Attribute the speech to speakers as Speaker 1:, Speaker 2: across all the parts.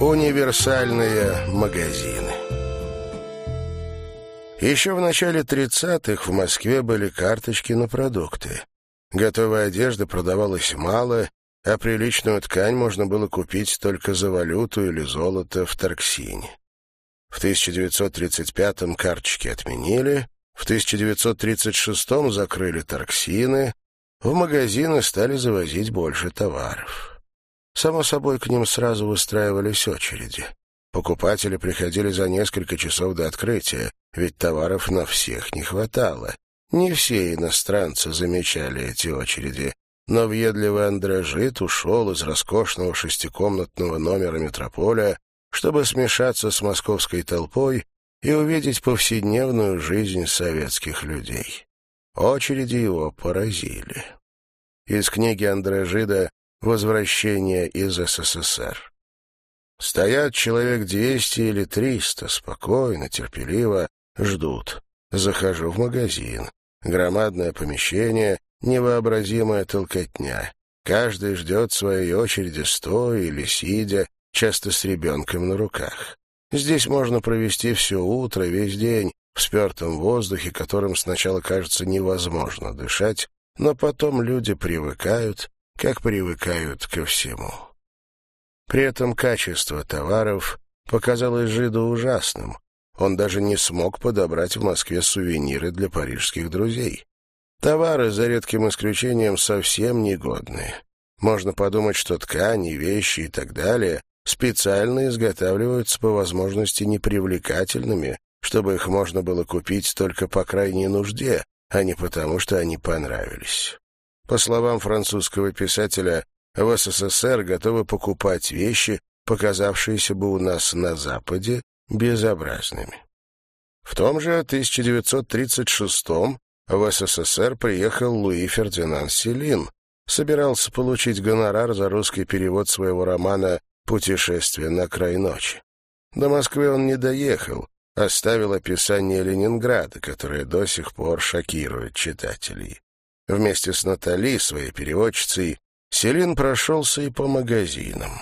Speaker 1: Универсальные магазины Еще в начале 30-х в Москве были карточки на продукты. Готовая одежда продавалась мало, а приличную ткань можно было купить только за валюту или золото в Тарксине. В 1935-м карточки отменили, в 1936-м закрыли Тарксины, в магазины стали завозить больше товаров. Само собой, к ним сразу выстраивались очереди. Покупатели приходили за несколько часов до открытия, ведь товаров на всех не хватало. Не все иностранцы замечали эти очереди, но въедливый Андрежит ушел из роскошного шестикомнатного номера метрополя, чтобы смешаться с московской толпой и увидеть повседневную жизнь советских людей. Очереди его поразили. Из книги Андрежида возвращения из СССР. Стоят человек двести или триста, спокойно, терпеливо, ждут. Захожу в магазин. Громадное помещение, невообразимая толкотня. Каждый ждет своей очереди стоя или сидя, часто с ребенком на руках. Здесь можно провести все утро, весь день, в спертом воздухе, которым сначала кажется невозможно дышать, но потом люди привыкают, как привыкают ко всему. При этом качество товаров показалось жиду ужасным. Он даже не смог подобрать в Москве сувениры для парижских друзей. Товары, за редким исключением, совсем негодные. Можно подумать, что ткани, вещи и так далее специально изготавливаются по возможности непривлекательными, чтобы их можно было купить только по крайней нужде, а не потому, что они понравились. По словам французского писателя, в СССР готовы покупать вещи, показавшиеся бы у нас на Западе безобразными. В том же 1936-м в СССР приехал Луи Фердинанд Селин, собирался получить гонорар за русский перевод своего романа «Путешествие на край ночи». До Москвы он не доехал, оставил описание Ленинграда, которое до сих пор шокирует читателей. Вместе с Натали, своей переводчицей, Селин прошелся и по магазинам.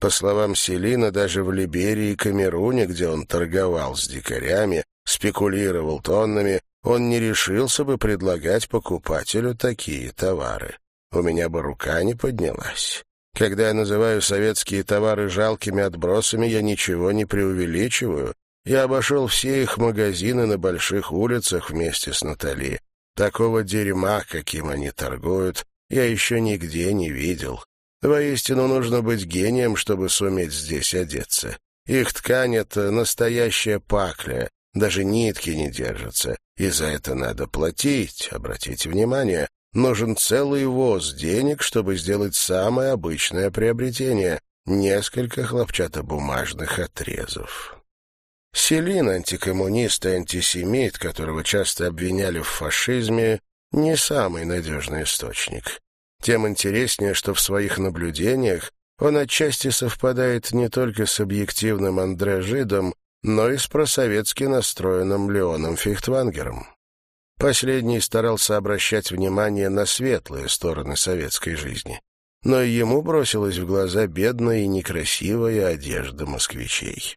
Speaker 1: По словам Селина, даже в Либерии и Камеруне, где он торговал с дикарями, спекулировал тоннами, он не решился бы предлагать покупателю такие товары. У меня бы рука не поднялась. Когда я называю советские товары жалкими отбросами, я ничего не преувеличиваю. Я обошел все их магазины на больших улицах вместе с Натали. Такого дерьма, каким они торгуют, я еще нигде не видел. Воистину нужно быть гением, чтобы суметь здесь одеться. Их ткань — это настоящая пакля, даже нитки не держатся, и за это надо платить, обратите внимание. Нужен целый воз денег, чтобы сделать самое обычное приобретение — несколько хлопчатобумажных отрезов. Селин, антикоммунист и антисемит, которого часто обвиняли в фашизме, не самый надежный источник. Тем интереснее, что в своих наблюдениях он отчасти совпадает не только с объективным Андре Жидом, но и с просоветски настроенным Леоном Фихтвангером. Последний старался обращать внимание на светлые стороны советской жизни, но ему бросилась в глаза бедная и некрасивая одежда москвичей.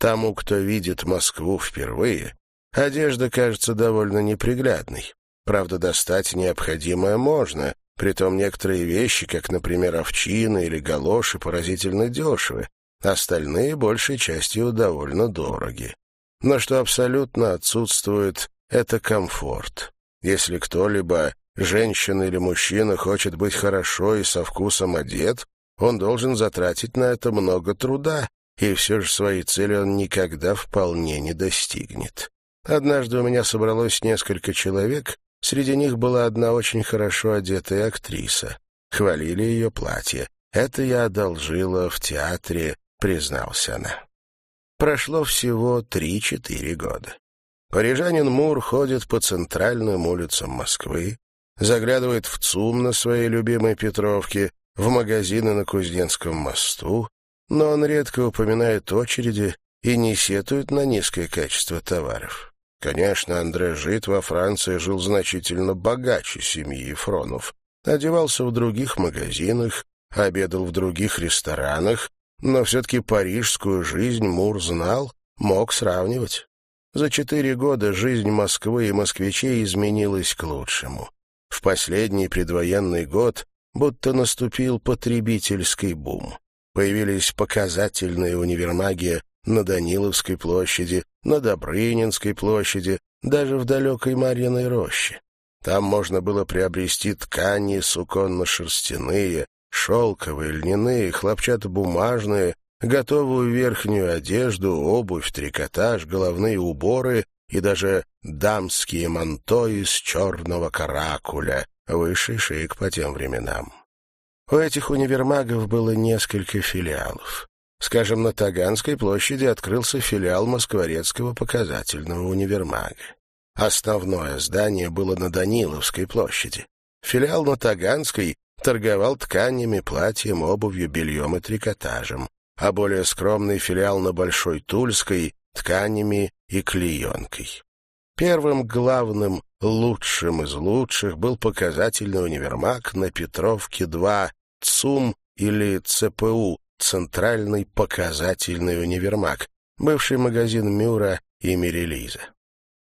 Speaker 1: Тому, кто видит Москву впервые, одежда кажется довольно неприглядной. Правда, достать необходимое можно, притом некоторые вещи, как, например, овчины или галоши, поразительно дешевы, остальные, большей частью, довольно дороги. Но что абсолютно отсутствует, это комфорт. Если кто-либо, женщина или мужчина, хочет быть хорошо и со вкусом одет, он должен затратить на это много труда, и все же своей цели он никогда вполне не достигнет. Однажды у меня собралось несколько человек, среди них была одна очень хорошо одетая актриса. Хвалили ее платье. Это я одолжила в театре, призналась она. Прошло всего три-четыре года. Парижанин Мур ходит по центральным улицам Москвы, заглядывает в ЦУМ на своей любимой Петровке, в магазины на Кузнецком мосту, но он редко упоминает очереди и не сетует на низкое качество товаров. Конечно, Андре Жит во Франции жил значительно богаче семьи Ефронов, одевался в других магазинах, обедал в других ресторанах, но все-таки парижскую жизнь Мур знал, мог сравнивать. За четыре года жизнь Москвы и москвичей изменилась к лучшему. В последний предвоенный год будто наступил потребительский бум. Появились показательные универмаги на Даниловской площади, на Добрынинской площади, даже в далекой Марьиной роще. Там можно было приобрести ткани суконно-шерстяные, шелковые, льняные, хлопчатобумажные, готовую верхнюю одежду, обувь, трикотаж, головные уборы и даже дамские манто из черного каракуля, высший шик по тем временам. У этих универмагов было несколько филиалов. Скажем, на Таганской площади открылся филиал Москворецкого показательного универмага. Основное здание было на Даниловской площади. Филиал на Таганской торговал тканями, платьем, обувью, бельем и трикотажем, а более скромный филиал на Большой Тульской — тканями и клеенкой. Первым главным, лучшим из лучших был показательный универмаг на Петровке-2 ЦУМ или ЦПУ, Центральный показательный универмаг, бывший магазин Мюра и Мирелиза.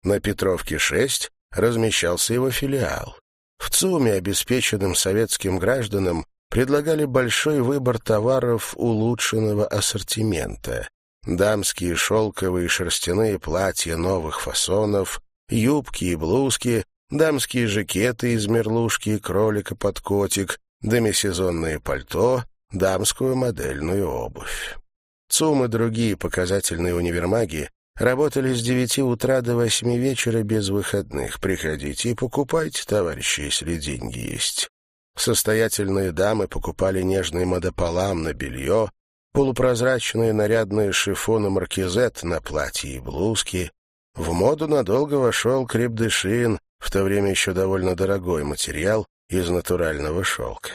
Speaker 1: На Петровке-6 размещался его филиал. В ЦУМе обеспеченным советским гражданам предлагали большой выбор товаров улучшенного ассортимента. Дамские шелковые и шерстяные платья новых фасонов, юбки и блузки, дамские жакеты из мерлушки и кролика под котик, демисезонное пальто, дамскую модельную обувь. ЦУМ и другие показательные универмаги работали с девяти утра до восьми вечера без выходных. Приходите и покупайте, товарищи, если деньги есть. Состоятельные дамы покупали нежный модополам на белье, полупрозрачные нарядные шифоны маркизет на платья и блузки. В моду надолго вошел крепдышин, в то время еще довольно дорогой материал из натурального шелка.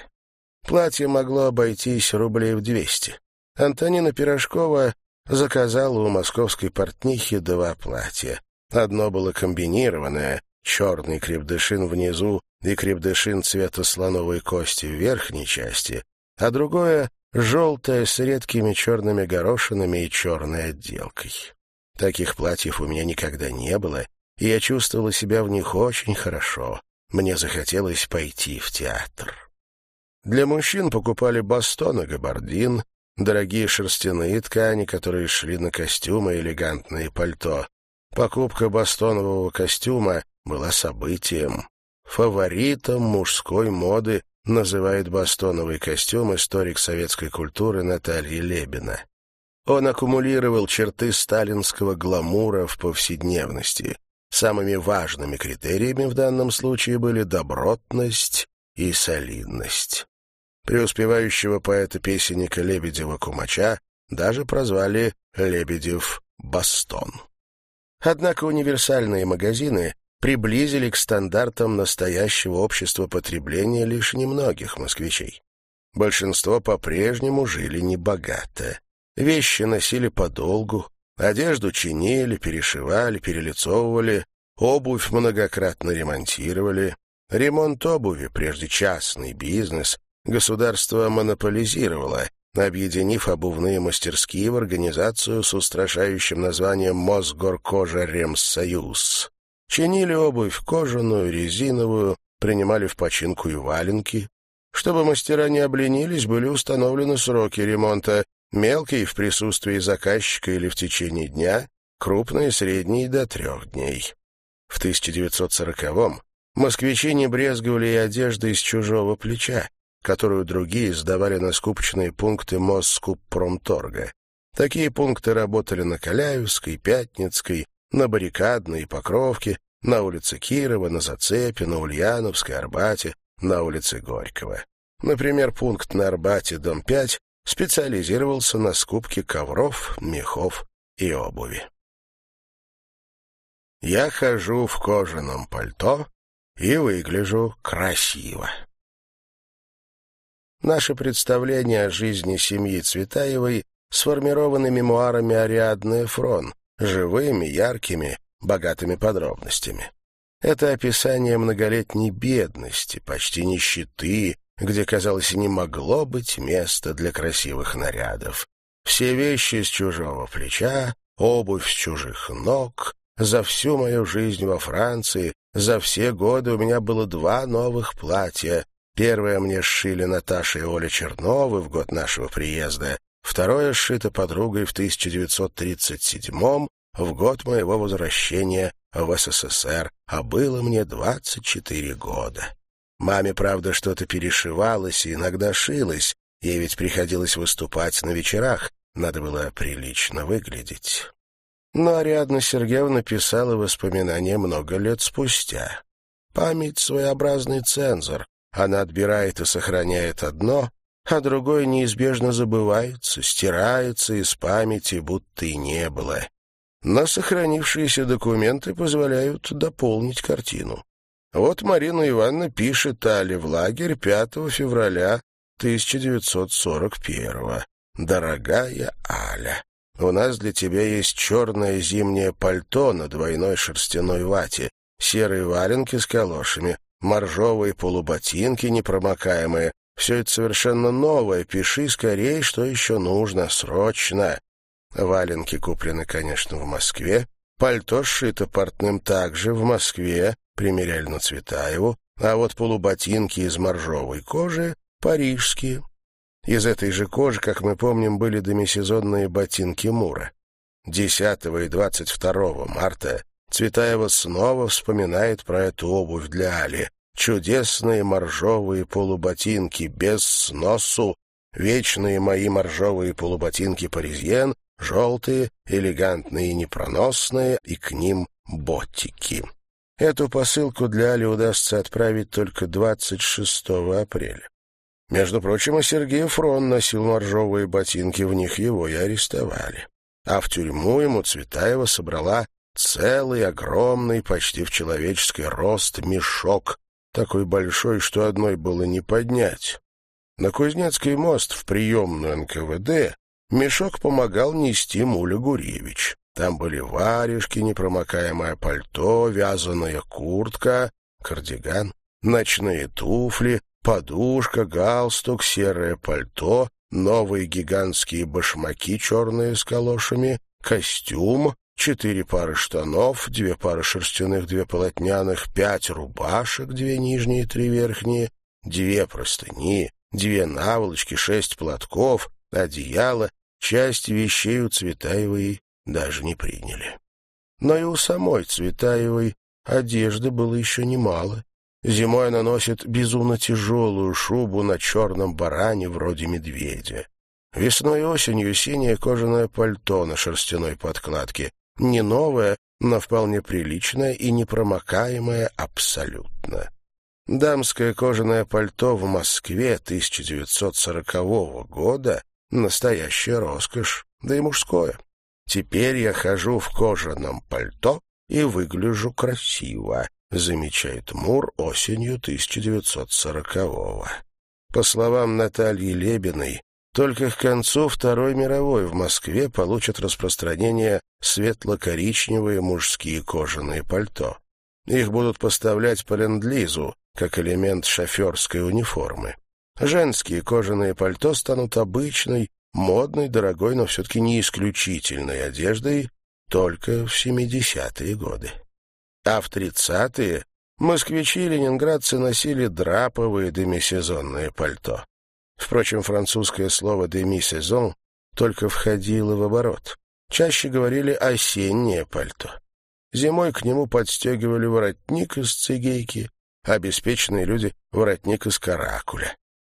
Speaker 1: Платье могло обойтись рублей в двести. Антонина Пирожкова заказала у московской портнихи два платья. Одно было комбинированное, черный крепдышин внизу и крепдышин цвета слоновой кости в верхней части, а другое — желтое с редкими черными горошинами и черной отделкой. Таких платьев у меня никогда не было, и я чувствовала себя в них очень хорошо. Мне захотелось пойти в театр. Для мужчин покупали бастон и габардин, дорогие шерстяные ткани, которые шли на костюмы и элегантные пальто. Покупка бастонового костюма была событием. Фаворитом мужской моды называет бастоновый костюм историк советской культуры Наталья Лебина. Он аккумулировал черты сталинского гламура в повседневности. Самыми важными критериями в данном случае были добротность и солидность. Преуспевающего поэта-песенника Лебедева-Кумача даже прозвали «Лебедев-Бастон». Однако универсальные магазины приблизили к стандартам настоящего общества потребления лишь немногих москвичей. Большинство по-прежнему жили небогато. Вещи носили подолгу, одежду чинили, перешивали, перелицовывали, обувь многократно ремонтировали. Ремонт обуви, прежде частный бизнес, государство монополизировало, объединив обувные мастерские в организацию с устрашающим названием «Мосгоркожа-Ремсоюз». Чинили обувь кожаную, резиновую, принимали в починку и валенки. Чтобы мастера не обленились, были установлены сроки ремонта, мелкие в присутствии заказчика или в течение дня, крупные, средние до трех дней. В 1940-м москвичи не брезговали и одеждой из чужого плеча, которую другие сдавали на скупочные пункты Москуппромторга. Такие пункты работали на Каляевской, Пятницкой, на Баррикадной Покровке, на улице Кирова, на Зацепе, на Ульяновской, Арбате, на улице Горького. Например, пункт на Арбате, дом 5, специализировался на скупке ковров, мехов и обуви. Я хожу в кожаном пальто и выгляжу красиво. Наше представление о жизни семьи Цветаевой сформированы мемуарами Ариадны Фрон, живыми, яркими, богатыми подробностями. Это описание многолетней бедности, почти нищеты, где, казалось, не могло быть места для красивых нарядов. Все вещи с чужого плеча, обувь с чужих ног. За всю мою жизнь во Франции, за все годы у меня было два новых платья. Первое мне сшили Наташа и Оля Черновы в год нашего приезда, второе сшито подругой в 1937 в год моего возвращения в СССР, а было мне 24 года. Маме, правда, что-то перешивалось и иногда шилось, ей ведь приходилось выступать на вечерах, надо было прилично выглядеть. Но Ариадна Сергеевна писала воспоминания много лет спустя. Память — своеобразный цензор. Она отбирает и сохраняет одно, а другое неизбежно забывается, стирается из памяти, будто и не было. Но сохранившиеся документы позволяют дополнить картину. Вот Марина Ивановна пишет Але в лагерь 5 февраля 1941 «Дорогая Аля, у нас для тебя есть черное зимнее пальто на двойной шерстяной вате, серые валенки с калошами, моржовые полуботинки непромокаемые. Все это совершенно новое. Пиши скорее, что еще нужно, срочно. Валенки куплены, конечно, в Москве. Пальто сшито портным также в Москве, примеряли на Цветаеву. А вот полуботинки из моржовой кожи — парижские. Из этой же кожи, как мы помним, были демисезонные ботинки Мура. 10 и 22 марта Цветаева снова вспоминает про эту обувь для Али. Чудесные моржовые полуботинки, без сносу, вечные мои моржовые полуботинки паризьен, желтые, элегантные и непроносные, и к ним ботики. Эту посылку для Али удастся отправить только 26 апреля. Между прочим, и Сергей Фрон носил моржовые ботинки, в них его и арестовали. А в тюрьму ему Цветаева собрала целый, огромный, почти в человеческий рост мешок, такой большой, что одной было не поднять. На Кузнецкий мост в приемную НКВД мешок помогал нести Муля Гуревич. Там были варежки, непромокаемое пальто, вязаная куртка, кардиган, ночные туфли, подушка, галстук, серое пальто, новые гигантские башмаки черные с калошами, костюм, четыре пары штанов, две пары шерстяных, две полотняных, пять рубашек, две нижние, три верхние, две простыни, две наволочки, шесть платков, одеяло, часть вещей у Цветаевой даже не приняли. Но и у самой Цветаевой одежды было еще немало. Зимой она носит безумно тяжелую шубу на черном баране вроде медведя. Весной и осенью синее кожаное пальто на шерстяной подкладке, не новое, но вполне приличное и непромокаемое абсолютно. Дамское кожаное пальто в Москве 1940 года — настоящая роскошь, да и мужское. Теперь я хожу в кожаном пальто и выгляжу красиво, замечает Мур осенью 1940-го. По словам Натальи Лебиной, только к концу Второй мировой в Москве получат распространение светло-коричневые мужские кожаные пальто. Их будут поставлять по ленд-лизу, как элемент шоферской униформы. Женские кожаные пальто станут обычной, модной, дорогой, но все-таки не исключительной одеждой только в 70-е годы. А в 30-е москвичи и ленинградцы носили драповые демисезонные пальто. Впрочем, французское слово «деми-сезон» только входило в оборот. Чаще говорили «осеннее пальто». Зимой к нему подстегивали воротник из цигейки, а обеспеченные люди — воротник из каракуля.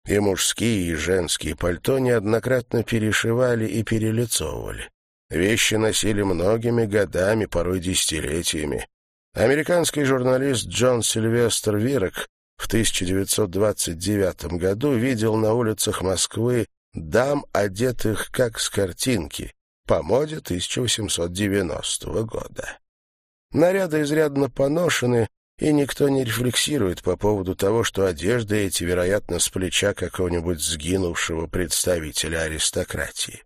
Speaker 1: И мужские, и женские пальто неоднократно перешивали и перелицовывали. Вещи носили многими годами, порой десятилетиями. Американский журналист Джон Сильвестр Вирок в 1929 году видел на улицах Москвы дам, одетых как с картинки, по моде 1890 года. Наряды изрядно поношены, и никто не рефлексирует по поводу того, что одежды эти, вероятно, с плеча какого-нибудь сгинувшего представителя аристократии.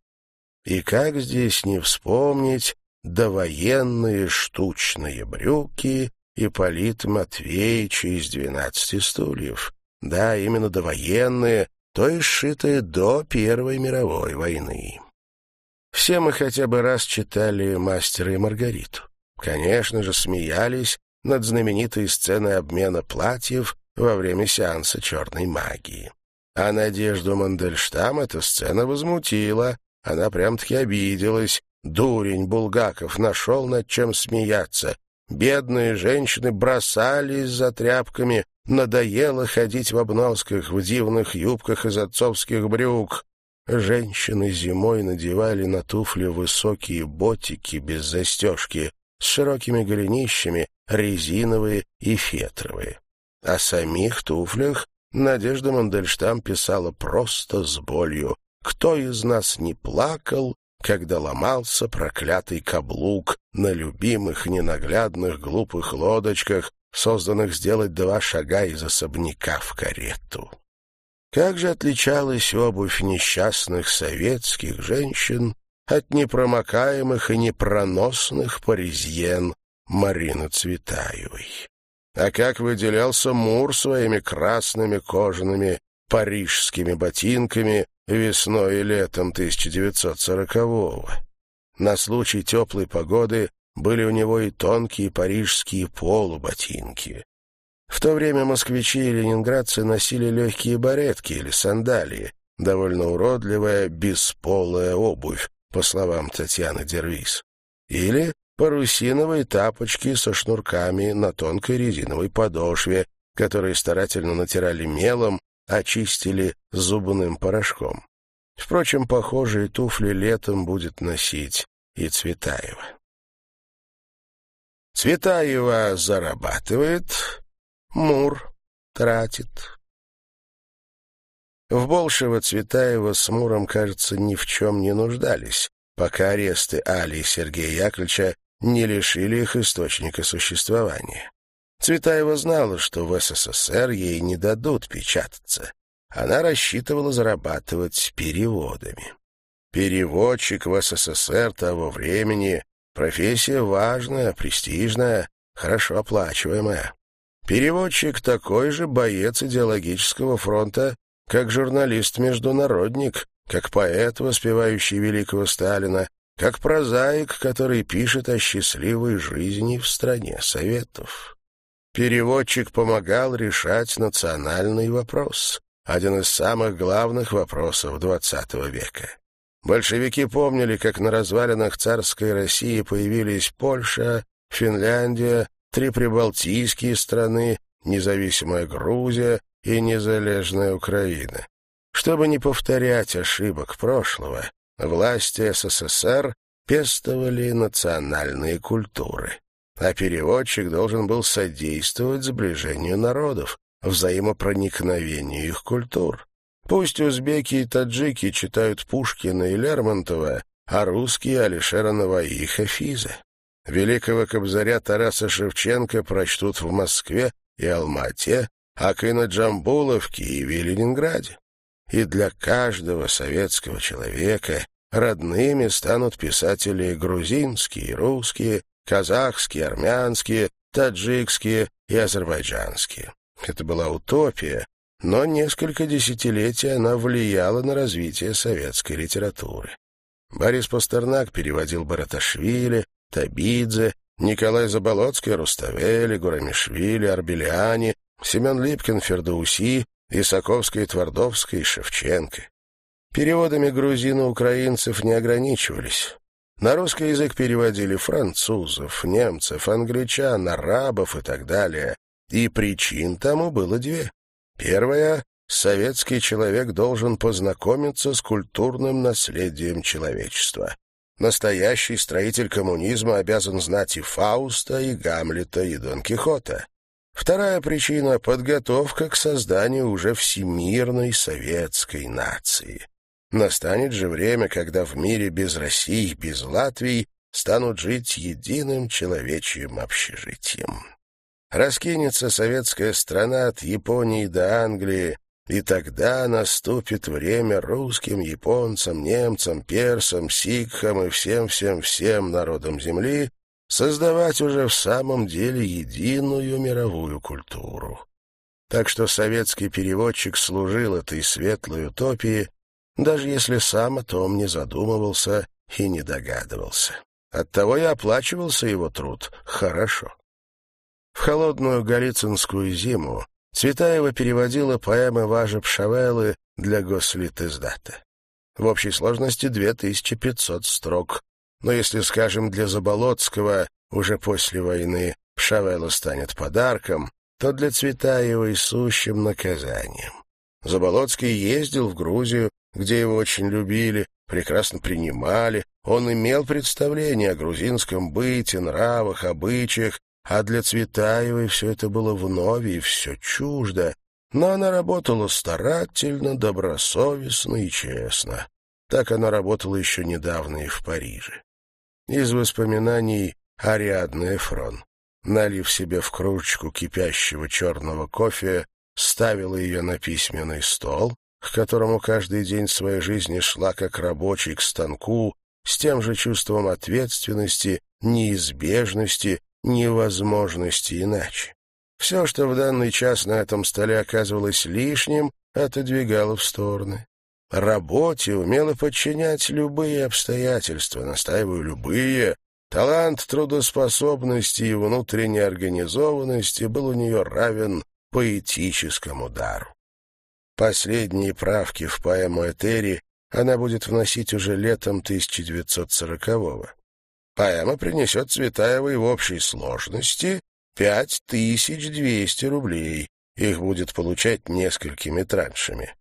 Speaker 1: И как здесь не вспомнить довоенные штучные брюки Ипполит Матвеевича из «Двенадцати стульев». Да, именно довоенные, то есть сшитые до Первой мировой войны. Все мы хотя бы раз читали «Мастера и Маргариту». Конечно же, смеялись над знаменитой сценой обмена платьев во время сеанса черной магии. А Надежду Мандельштам эта сцена возмутила. Она прям-таки обиделась. Дурень Булгаков нашел над чем смеяться. Бедные женщины бросались за тряпками. Надоело ходить в обносках, в дивных юбках из отцовских брюк. Женщины зимой надевали на туфли высокие ботики без застежки с широкими голенищами, резиновые и фетровые. О самих туфлях Надежда Мандельштам писала просто с болью. «Кто из нас не плакал, когда ломался проклятый каблук на любимых ненаглядных глупых лодочках, созданных сделать два шага из особняка в карету?» Как же отличалась обувь несчастных советских женщин от непромокаемых и непроносных паризьен Марины Цветаевой. А как выделялся Мур своими красными кожаными парижскими ботинками весной и летом 1940-го. На случай теплой погоды были у него и тонкие парижские полуботинки. В то время москвичи и ленинградцы носили легкие баретки или сандалии, довольно уродливая бесполая обувь, по словам Татьяны Дервис. Или парусиновые тапочки со шнурками на тонкой резиновой подошве, которые старательно натирали мелом, очистили зубным порошком. Впрочем, похожие туфли летом будет носить и Цветаева. Цветаева зарабатывает, Мур тратит. В Болшево Цветаева с Муром, кажется, ни в чем не нуждались, пока аресты Али и Сергея Яковлевича не лишили их источника существования. Цветаева знала, что в СССР ей не дадут печататься. Она рассчитывала зарабатывать переводами. Переводчик в СССР того времени — профессия важная, престижная, хорошо оплачиваемая. Переводчик — такой же боец идеологического фронта, как журналист-международник, как поэт, воспевающий великого Сталина, как прозаик, который пишет о счастливой жизни в стране Советов. Переводчик помогал решать национальный вопрос, один из самых главных вопросов XX века. Большевики помнили, как на развалинах царской России появились Польша, Финляндия, три прибалтийские страны, независимая Грузия и незалежная Украина. Чтобы не повторять ошибок прошлого, власти СССР пестовали национальные культуры, а переводчик должен был содействовать сближению народов, взаимопроникновению их культур. Пусть узбеки и таджики читают Пушкина и Лермонтова, а русские — Алишера Наваи и Хафиза. Великого кобзаря Тараса Шевченко прочтут в Москве и Алмате, а Кына Джамбула в Киеве и Ленинграде и для каждого советского человека родными станут писатели грузинские, русские, казахские, армянские, таджикские и азербайджанские. Это была утопия, но несколько десятилетий она влияла на развитие советской литературы. Борис Пастернак переводил Бараташвили, Табидзе, Николай Заболоцкий, Руставели, Гурамишвили, Арбелиани, Семен Липкин, Фердауси, Исаковской, Твардовской и Шевченко. Переводами грузино-украинцев не ограничивались. На русский язык переводили французов, немцев, англичан, арабов и так далее. И причин тому было две. Первая — советский человек должен познакомиться с культурным наследием человечества. Настоящий строитель коммунизма обязан знать и Фауста, и Гамлета, и Дон Кихота. Вторая причина — подготовка к созданию уже всемирной советской нации. Настанет же время, когда в мире без России, без Латвии станут жить единым человечьим общежитием. Раскинется советская страна от Японии до Англии, и тогда наступит время русским, японцам, немцам, персам, сикхам и всем-всем-всем народам Земли создавать уже в самом деле единую мировую культуру. Так что советский переводчик служил этой светлой утопии, даже если сам о том не задумывался и не догадывался. Оттого и оплачивался его труд хорошо. В холодную галицинскую зиму Цветаева переводила поэмы Важа Пшавелы для гослитиздата. В общей сложности 2500 строк, но если, скажем, для Заболоцкого уже после войны Пшавела станет подарком, то для Цветаевой сущим наказанием. Заболоцкий ездил в Грузию, где его очень любили, прекрасно принимали, он имел представление о грузинском быте, нравах, обычаях, а для Цветаевой все это было вновь и все чуждо, но она работала старательно, добросовестно и честно. Так она работала еще недавно и в Париже. Из воспоминаний Ариадны Эфрон. Налив себе в кружечку кипящего черного кофе, ставила ее на письменный стол, к которому каждый день своей жизни шла как рабочий к станку, с тем же чувством ответственности, неизбежности, невозможности иначе. Все, что в данный час на этом столе оказывалось лишним, отодвигало в стороны. Работе умело подчинять любые обстоятельства, настаиваю, любые. Талант трудоспособности и внутренней организованности был у нее равен поэтическому дару. Последние правки в поэму Этери она будет вносить уже летом 1940-го. Поэма принесет Цветаевой в общей сложности 5200 рублей. Их будет получать несколькими траншами.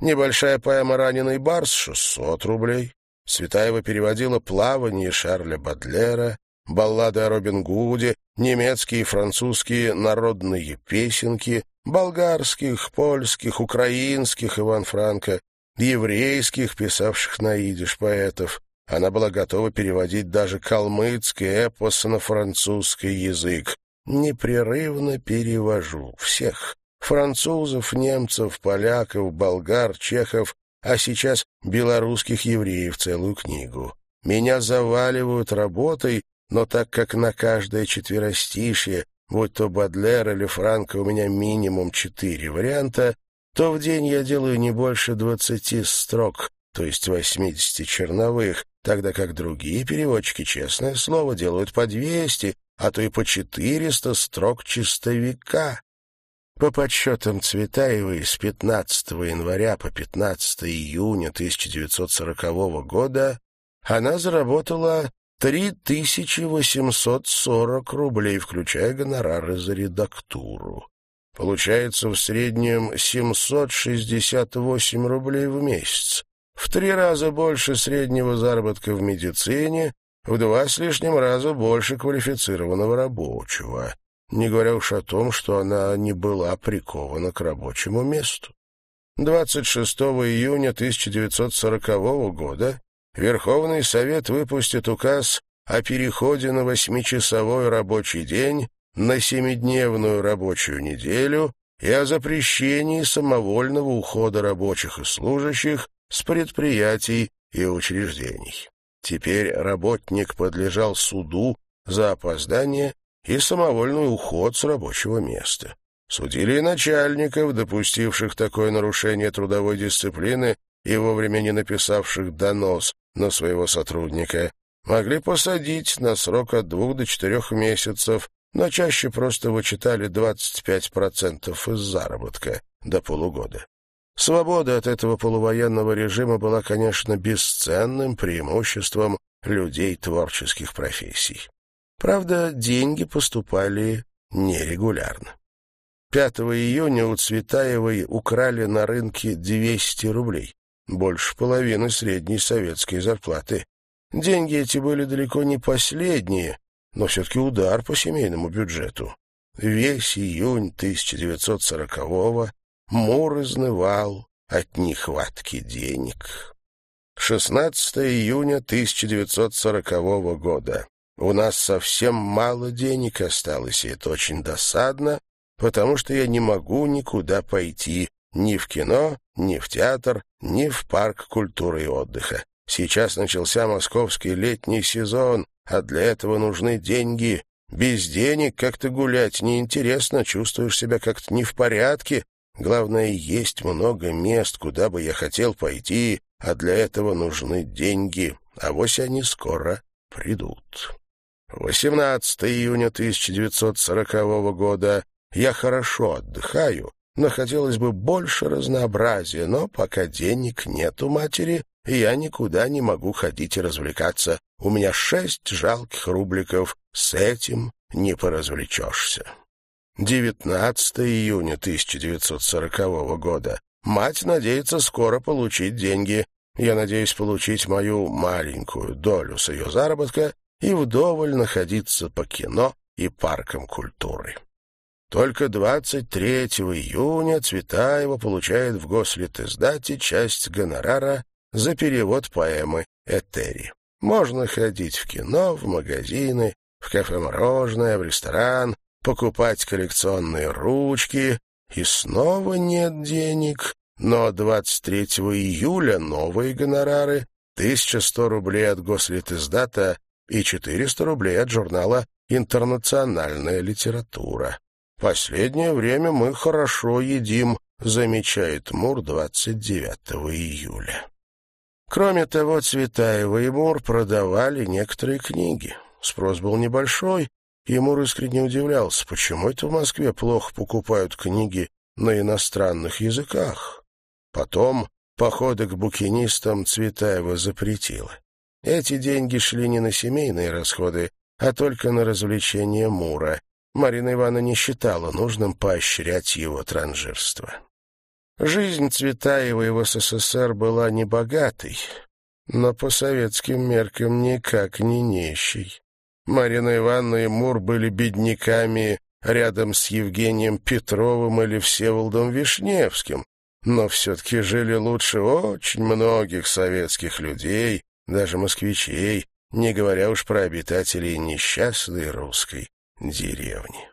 Speaker 1: Небольшая поэма «Раненый барс» — 600 рублей. Цветаева переводила «Плавание» Шарля Бадлера, баллады о Робин Гуде, немецкие и французские народные песенки, болгарских, польских, украинских Иван Франко, еврейских, писавших на идиш поэтов. Она была готова переводить даже калмыцкий эпос на французский язык. Непрерывно перевожу всех. Французов, немцев, поляков, болгар, чехов, а сейчас белорусских евреев целую книгу. Меня заваливают работой, но так как на каждое четверостишье, будь то Бадлер или Франко, у меня минимум четыре варианта, то в день я делаю не больше двадцати строк, то есть восьмидесяти черновых, тогда как другие переводчики, честное слово, делают по двести, а то и по четыреста строк чистовика. По подсчетам Цветаевой, с 15 января по 15 июня 1940 года она заработала 3840 рублей, включая гонорары за редактуру. Получается в среднем 768 рублей в месяц. В три раза больше среднего заработка в медицине, в два с лишним раза больше квалифицированного рабочего. Не говоря уж о том, что она не была прикована к рабочему месту. 26 июня 1940 года Верховный Совет выпустит указ о переходе на восьмичасовой рабочий день на семидневную рабочую неделю и о запрещении самовольного ухода рабочих и служащих с предприятий и учреждений. Теперь работник подлежал суду за опоздание и самовольный уход с рабочего места. Судили и начальников, допустивших такое нарушение трудовой дисциплины и вовремя не написавших донос на своего сотрудника. Могли посадить на срок от двух до четырех месяцев, но чаще просто вычитали 25% из заработка до полугода. Свобода от этого полувоенного режима была, конечно, бесценным преимуществом людей творческих профессий. Правда, деньги поступали нерегулярно. 5 июня у Цветаевой украли на рынке 200 рублей, больше половины средней советской зарплаты. Деньги эти были далеко не последние, но все-таки удар по семейному бюджету. Весь июнь 1940-го Мур изнывал от нехватки денег. 16 июня 1940 года. У нас совсем мало денег осталось, и это очень досадно, потому что я не могу никуда пойти, ни в кино, ни в театр, ни в парк культуры и отдыха. Сейчас начался московский летний сезон, а для этого нужны деньги. Без денег как-то гулять неинтересно, чувствуешь себя как-то не в порядке, Главное, есть много мест, куда бы я хотел пойти, а для этого нужны деньги. а вось они скоро придут. 18 июня 1940 года. Я хорошо отдыхаю, но хотелось бы больше разнообразия, но пока денег нет у матери, я никуда не могу ходить и развлекаться. У меня шесть жалких рубликов, с этим не поразвлечешься. 19 июня 1940 года. Мать надеется скоро получить деньги. Я надеюсь получить мою маленькую долю с ее заработка и вдоволь находиться по кино и паркам культуры. Только 23 июня Цветаева получает в гослитиздате часть гонорара за перевод поэмы «Этери». Можно ходить в кино, в магазины, в кафе-мороженое, в ресторан, покупать коллекционные ручки, и снова нет денег. Но 23 июля новые гонорары, 1100 рублей от гослитиздата и 400 рублей от журнала «Интернациональная литература». «Последнее время мы хорошо едим», — замечает Мур 29 июля. Кроме того, Цветаева и Мур продавали некоторые книги. Спрос был небольшой, и Мур искренне удивлялся, почему это в Москве плохо покупают книги на иностранных языках. Потом походы к букинистам Цветаева запретила. Эти деньги шли не на семейные расходы, а только на развлечения Мура. Марина Ивановна не считала нужным поощрять его транжирство. Жизнь Цветаева в СССР была небогатой, но по советским меркам никак не нищей. Марина Ивановна и Мур были бедняками рядом с Евгением Петровым или Всеволодом Вишневским, но все-таки жили лучше очень многих советских людей, даже москвичей, не говоря уж про обитателей несчастной русской деревни.